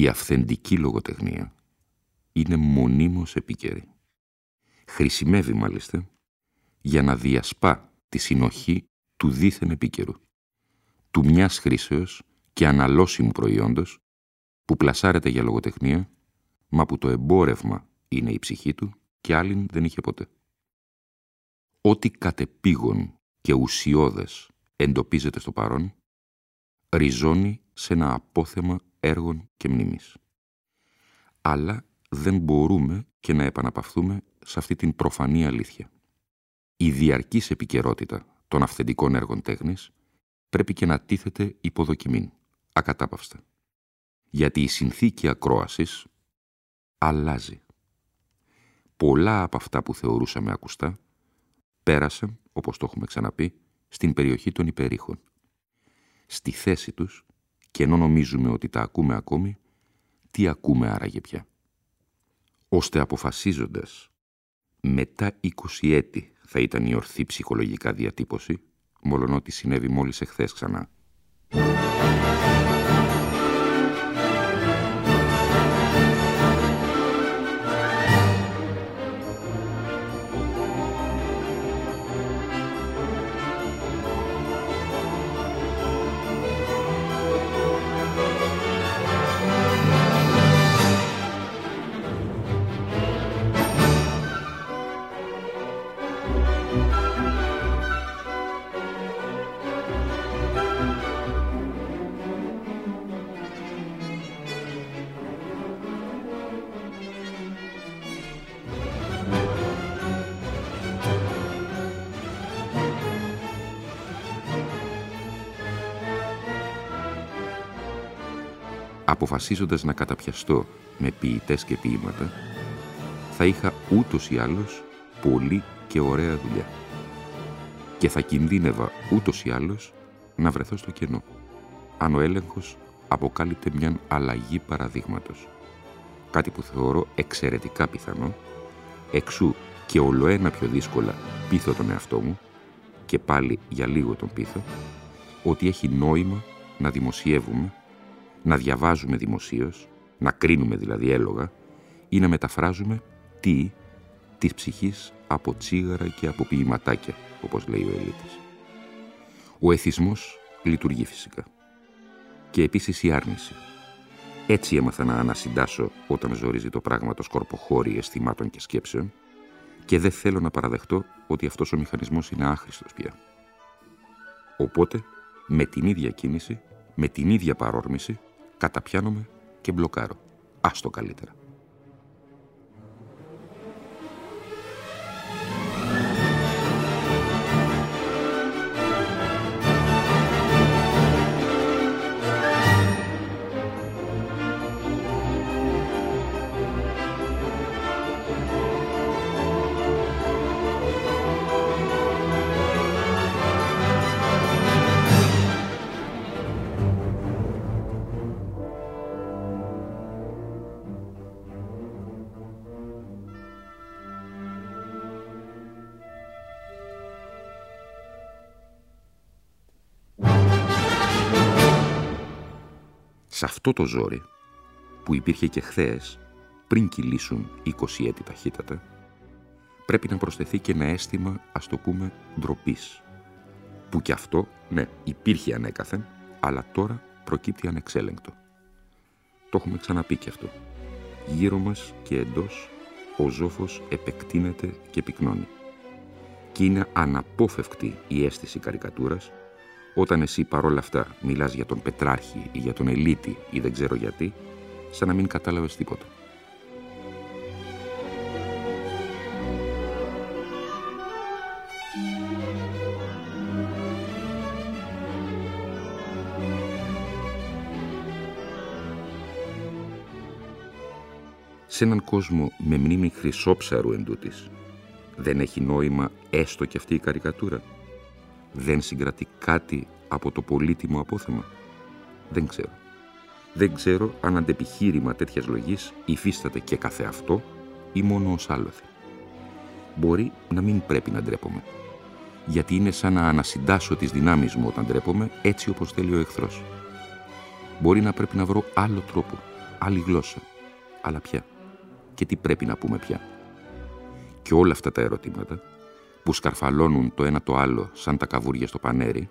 Η αυθεντική λογοτεχνία είναι μονίμως επίκαιρη. Χρησιμεύει μάλιστα για να διασπά τη συνοχή του δίθεν επίκαιρου, του μιας χρήσεως και αναλώσιμου προϊόντος που πλασάρεται για λογοτεχνία, μα που το εμπόρευμα είναι η ψυχή του και άλλην δεν είχε ποτέ. Ό,τι κατεπήγον και ουσιώδες εντοπίζεται στο παρόν, ριζώνει σε ένα απόθεμα έργων και μνήμης. Αλλά δεν μπορούμε και να επαναπαυθούμε σε αυτή την προφανή αλήθεια. Η διαρκής επικαιρότητα των αυθεντικών έργων τέχνης πρέπει και να τίθεται υποδοκιμήν, ακατάπαυστα. Γιατί η συνθήκη ακρόασης αλλάζει. Πολλά από αυτά που θεωρούσαμε ακουστά πέρασαν, όπως το έχουμε ξαναπεί, στην περιοχή των υπερήχων. Στη θέση τους και ενώ νομίζουμε ότι τα ακούμε ακόμη, τι ακούμε άραγε πια; Ώστε αποφασίζοντας μετά 20 έτη θα ήταν η ορθή ψυχολογικά διατύπωση, μολονότι συνέβη μόλις εχθές ξανά. Αποφασίζοντας να καταπιαστώ με ποιητές και ποίηματα, θα είχα ούτως ή άλλως πολύ και ωραία δουλειά. Και θα κινδύνευα ούτως ή άλλως να βρεθώ στο κενό, αν ο έλεγχος αποκάλυπτε μια αλλαγή παραδείγματος. Κάτι που θεωρώ εξαιρετικά πιθανό, εξού και ολοένα πιο δύσκολα πείθω τον εαυτό μου, και πάλι για λίγο τον πείθω, ότι έχει νόημα να δημοσιεύουμε να διαβάζουμε δημοσίως, να κρίνουμε δηλαδή έλογα, ή να μεταφράζουμε τι της ψυχής από τσίγαρα και από ποιηματάκια, όπως λέει ο Ελίτης. Ο εθισμός λειτουργεί φυσικά. Και επίσης η άρνηση. Έτσι έμαθα να ανασυντάσω όταν ζορίζει το πράγμα το σκορποχώρι αισθημάτων και σκέψεων και δεν θέλω να παραδεχτώ ότι αυτός ο μηχανισμός είναι άχρηστος πια. Οπότε, με την ίδια κίνηση, με την ίδια παρόρμηση, καταπιάνομαι και μπλοκάρω. Άστο καλύτερα. Αυτό το ζόρι, που υπήρχε και χθες, πριν κυλήσουν 20 έτη ταχύτατα, πρέπει να προσθεθεί και ένα αίσθημα, ας το πούμε, ντροπής. Που κι αυτό, ναι, υπήρχε ανέκαθεν, αλλά τώρα προκύπτει ανεξέλεγκτο. Το έχουμε ξαναπεί κι αυτό. Γύρω μας και εντός ο ζόφος επεκτείνεται και πυκνώνει. Και είναι αναπόφευκτη η αίσθηση καρικατούρας όταν εσύ παρόλα αυτά μιλάς για τον Πετράρχη ή για τον Ελίτη ή δεν ξέρω γιατί, σαν να μην κατάλαβες τίποτα. Σε έναν κόσμο με μνήμη χρυσόψαρου εντούτοις, δεν έχει νόημα έστω και αυτή η καρικατούρα. Δεν συγκρατεί κάτι από το πολύτιμο απόθεμα. Δεν ξέρω. Δεν ξέρω αν αντεπιχείρημα τέτοιας λογής υφίσταται και καθεαυτό ή μόνο ως άλοθη. Μπορεί να μην πρέπει να ντρέπομαι. Γιατί είναι σαν να ανασυντάσω τις δυνάμεις μου όταν ντρέπομαι έτσι όπως θέλει ο εχθρός. Μπορεί να πρέπει να βρω άλλο τρόπο, άλλη γλώσσα. Αλλά πια και τι πρέπει να πούμε πια. Και όλα αυτά τα ερωτήματα, που σκαρφαλώνουν το ένα το άλλο σαν τα καβούρια στο πανέρι,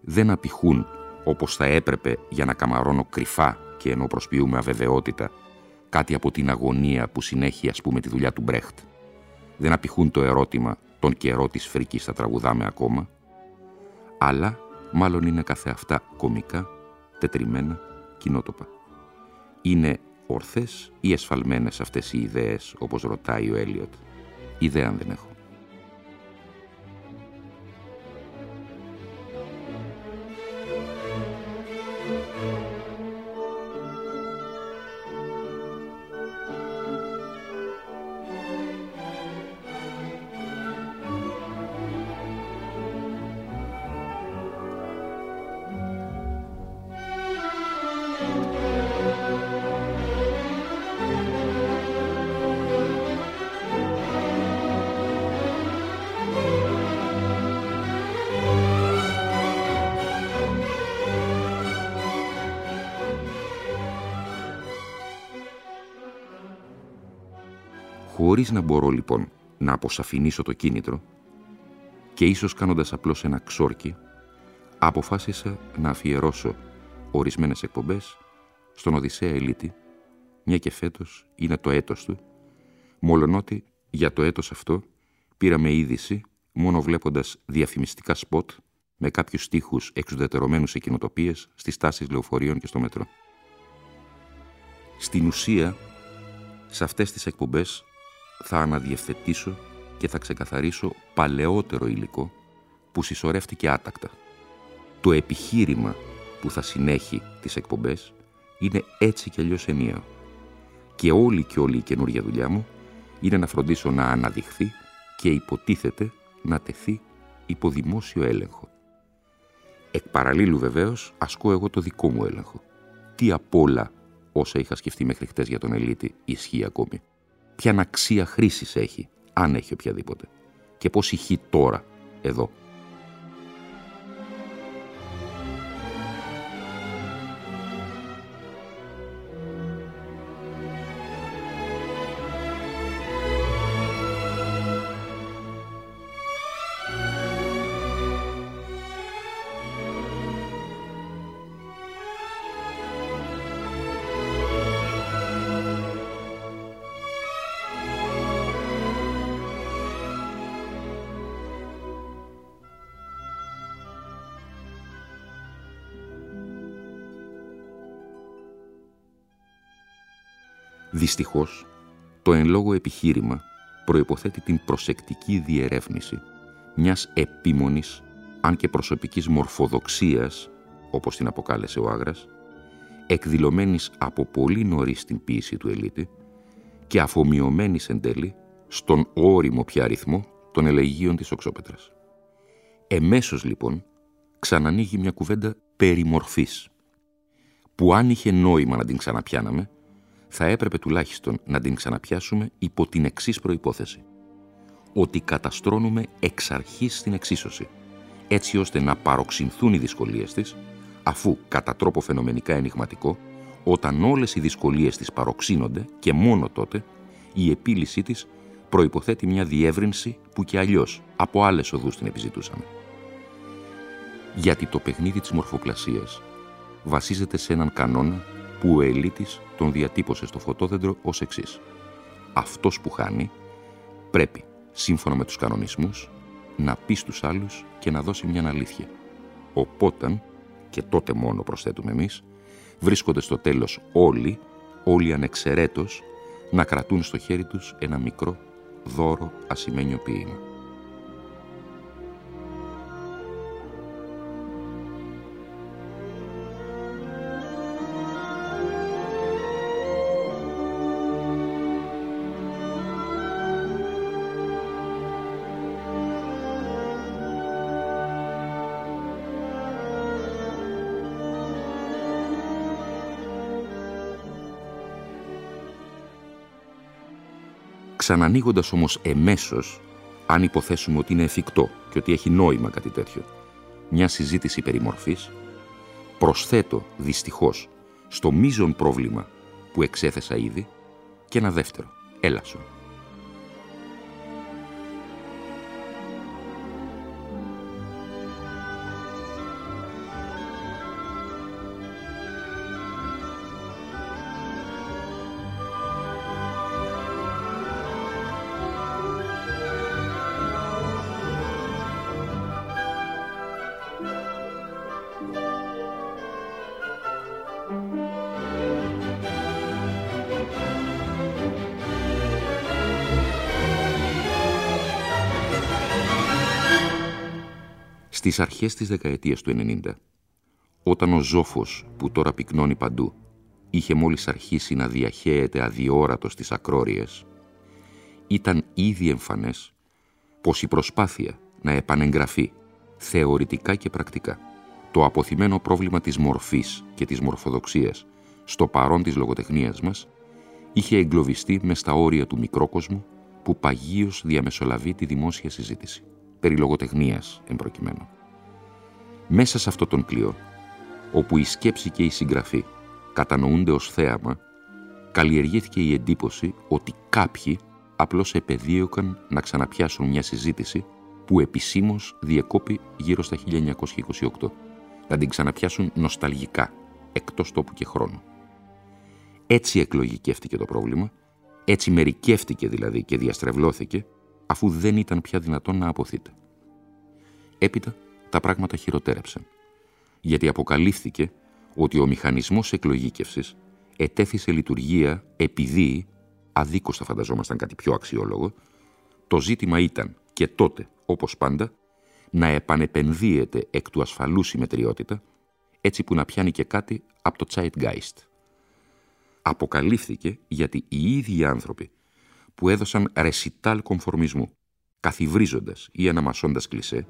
δεν απηχούν όπως θα έπρεπε για να καμαρώνω κρυφά και ενώ προσποιούμε αβεβαιότητα κάτι από την αγωνία που συνέχει ας πούμε τη δουλειά του Μπρέχτ. Δεν απηχούν το ερώτημα «Τον καιρό της φρίκης θα τραγουδάμε ακόμα», αλλά μάλλον είναι καθεαυτά κομικά, τετριμένα, κοινότοπα. Είναι ορθές ή εσφαλμένες αυτές οι ιδέες, όπως ρωτάει ο Έλιοτ; Ιδέα δεν έχω. Χωρίς να μπορώ λοιπόν να αποσαφηνίσω το κίνητρο και ίσως κάνοντας απλώς ένα ξόρκι, αποφάσισα να αφιερώσω ορισμένες εκπομπές στον Οδυσσέα Ελίτη, μια και φέτος είναι το έτος του, μολονότι για το έτος αυτό πήραμε είδηση μόνο βλέποντας διαφημιστικά σποτ με κάποιους στίχους εξουδετερωμένους σε κοινοτοπίες στις τάσεις λεωφορείων και στο μετρό. Στην ουσία, σε αυτές τις εκπομπές θα αναδιευθετήσω και θα ξεκαθαρίσω παλαιότερο υλικό που συσσωρεύτηκε άτακτα. Το επιχείρημα που θα συνέχει τις εκπομπές είναι έτσι κι αλλιώς ενιαίο. Και όλη και όλη η καινούργια δουλειά μου είναι να φροντίσω να αναδειχθεί και υποτίθεται να τεθεί υπό δημόσιο έλεγχο. Εκ παραλίλου βεβαίως ασκώ εγώ το δικό μου έλεγχο. Τι απ' όλα όσα είχα σκεφτεί μέχρι χτες για τον Ελίτη ισχύει ακόμη ποια αξία χρήσης έχει, αν έχει οποιαδήποτε, και πώς ηχεί τώρα, εδώ. Δυστυχώς, το εν λόγω επιχείρημα προϋποθέτει την προσεκτική διερεύνηση μιας επίμονης, αν και προσωπικής μορφοδοξίας, όπως την αποκάλεσε ο Άγρας, εκδηλωμένης από πολύ νωρίς την ποίηση του Ελίτη και αφομοιωμένης εν τέλει στον όριμο πια αριθμό των ελεγίων της Οξόπετρας. Εμέσως λοιπόν ξανανοίγει μια κουβέντα περί μορφής, που αν είχε νόημα να την ξαναπιάναμε, θα έπρεπε τουλάχιστον να την ξαναπιάσουμε υπό την εξής προϋπόθεση. Ότι καταστρώνουμε εξ αρχής την εξίσωση, έτσι ώστε να παροξυνθούν οι δυσκολίες της, αφού κατά τρόπο φαινομενικά ενηγματικό, όταν όλες οι δυσκολίες της παροξύνονται και μόνο τότε, η επίλυσή της προϋποθέτει μια διεύρυνση που και αλλιώς από άλλες οδούς την επιζητούσαμε. Γιατί το παιχνίδι της μορφοπλασίας βασίζεται σε έναν κανόνα που ο ελίτης τον διατύπωσε στο φωτόδεντρο ως εξής. Αυτός που χάνει πρέπει, σύμφωνα με τους κανονισμούς, να πει στους άλλους και να δώσει μια αλήθεια. Οπότε, και τότε μόνο προσθέτουμε εμείς, βρίσκονται στο τέλος όλοι, όλοι ανεξαιρέτως, να κρατούν στο χέρι τους ένα μικρό δώρο ασημένιο ποίημα. Ξανανοίγοντας όμως εμέσως, αν υποθέσουμε ότι είναι εφικτό και ότι έχει νόημα κάτι τέτοιο, μια συζήτηση περί μορφής, προσθέτω δυστυχώς στο μείζον πρόβλημα που εξέθεσα ήδη. Και ένα δεύτερο, έλασον. Στις αρχές της δεκαετίας του 90, όταν ο ζόφος που τώρα πυκνώνει παντού είχε μόλις αρχίσει να διαχέεται αδιόρατος στις ακρόριες, ήταν ήδη εμφανές πως η προσπάθεια να επανεγγραφεί θεωρητικά και πρακτικά το αποθυμένο πρόβλημα της μορφής και της μορφοδοξίας στο παρόν της λογοτεχνίας μας είχε εγκλωβιστεί μες στα όρια του μικρόκοσμου που παγίως διαμεσολαβεί τη δημόσια συζήτηση περί λογοτεχνίας εμπροκειμένου. Μέσα σε αυτό τον κλειό, όπου η σκέψη και η συγγραφή κατανοούνται ως θέαμα, καλλιεργήθηκε η εντύπωση ότι κάποιοι απλώς επεδίωκαν να ξαναπιάσουν μια συζήτηση που επισήμως διεκόπη γύρω στα 1928, να την ξαναπιάσουν νοσταλγικά, εκτός τόπου και χρόνου. Έτσι εκλογικεύτηκε το πρόβλημα, έτσι μερικεύτηκε δηλαδή και διαστρεβλώθηκε, αφού δεν ήταν πια δυνατόν να αποθείται. Έπειτα τα πράγματα χειροτέρεψαν, γιατί αποκαλύφθηκε ότι ο μηχανισμός εκλογήκευσης ετέθησε λειτουργία επειδή, αδίκως θα φανταζόμασταν κάτι πιο αξιόλογο, το ζήτημα ήταν και τότε, όπως πάντα, να επανεπενδύεται εκ του ασφαλούς συμμετριότητα, έτσι που να πιάνει και κάτι από το Zeitgeist. Αποκαλύφθηκε γιατί οι ίδιοι άνθρωποι που έδωσαν ρεσιτάλ κομφορμισμού, καθιβρίζοντας ή αναμασώντας κλισέ,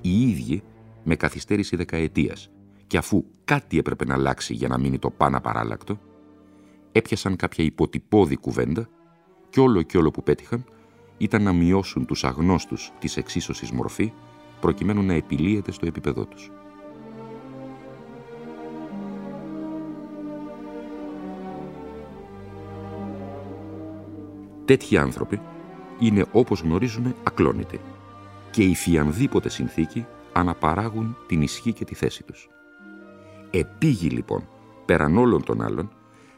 οι ίδιοι με καθυστέρηση δεκαετίας και αφού κάτι έπρεπε να αλλάξει για να μείνει το πάνω παράλλακτο, έπιασαν κάποια υποτυπώδη κουβέντα και όλο και όλο που πέτυχαν ήταν να μειώσουν τους αγνώστους της εξίσωσης μορφή προκειμένου να επιλύεται στο επίπεδό τους. Τέτοιοι άνθρωποι είναι όπως γνωρίζουμε ακλόνητοι και η φιανδήποτε συνθήκη αναπαράγουν την ισχύ και τη θέση τους. Επίγει λοιπόν, πέραν όλων των άλλων,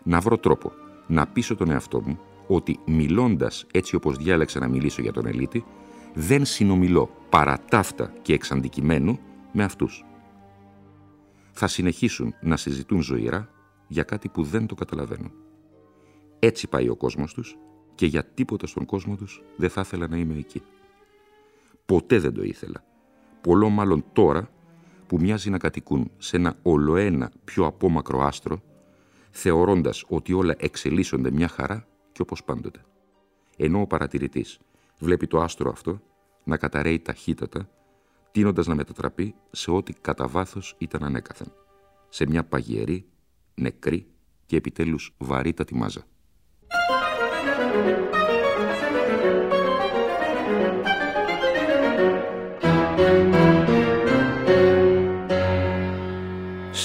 να βρω τρόπο να πείσω τον εαυτό μου ότι μιλώντας έτσι όπως διάλεξα να μιλήσω για τον Ελίτη, δεν συνομιλώ παρά ταύτα και εξαντικειμένου με αυτούς. Θα συνεχίσουν να συζητούν ζωηρά για κάτι που δεν το καταλαβαίνουν. Έτσι πάει ο κόσμος τους και για τίποτα στον κόσμο τους δεν θα ήθελα να είμαι εκεί. Ποτέ δεν το ήθελα. Πολλό μάλλον τώρα που μοιάζει να κατοικούν σε ένα ολοένα πιο απόμακρο άστρο, θεωρώντας ότι όλα εξελίσσονται μια χαρά και όπως πάντοτε. Ενώ ο παρατηρητής βλέπει το άστρο αυτό να καταραίει ταχύτατα, τίνοντας να μετατραπεί σε ό,τι κατά βάθος ήταν ανέκαθεν. Σε μια παγιερή, νεκρή και επιτέλους βαρύτατη μάζα.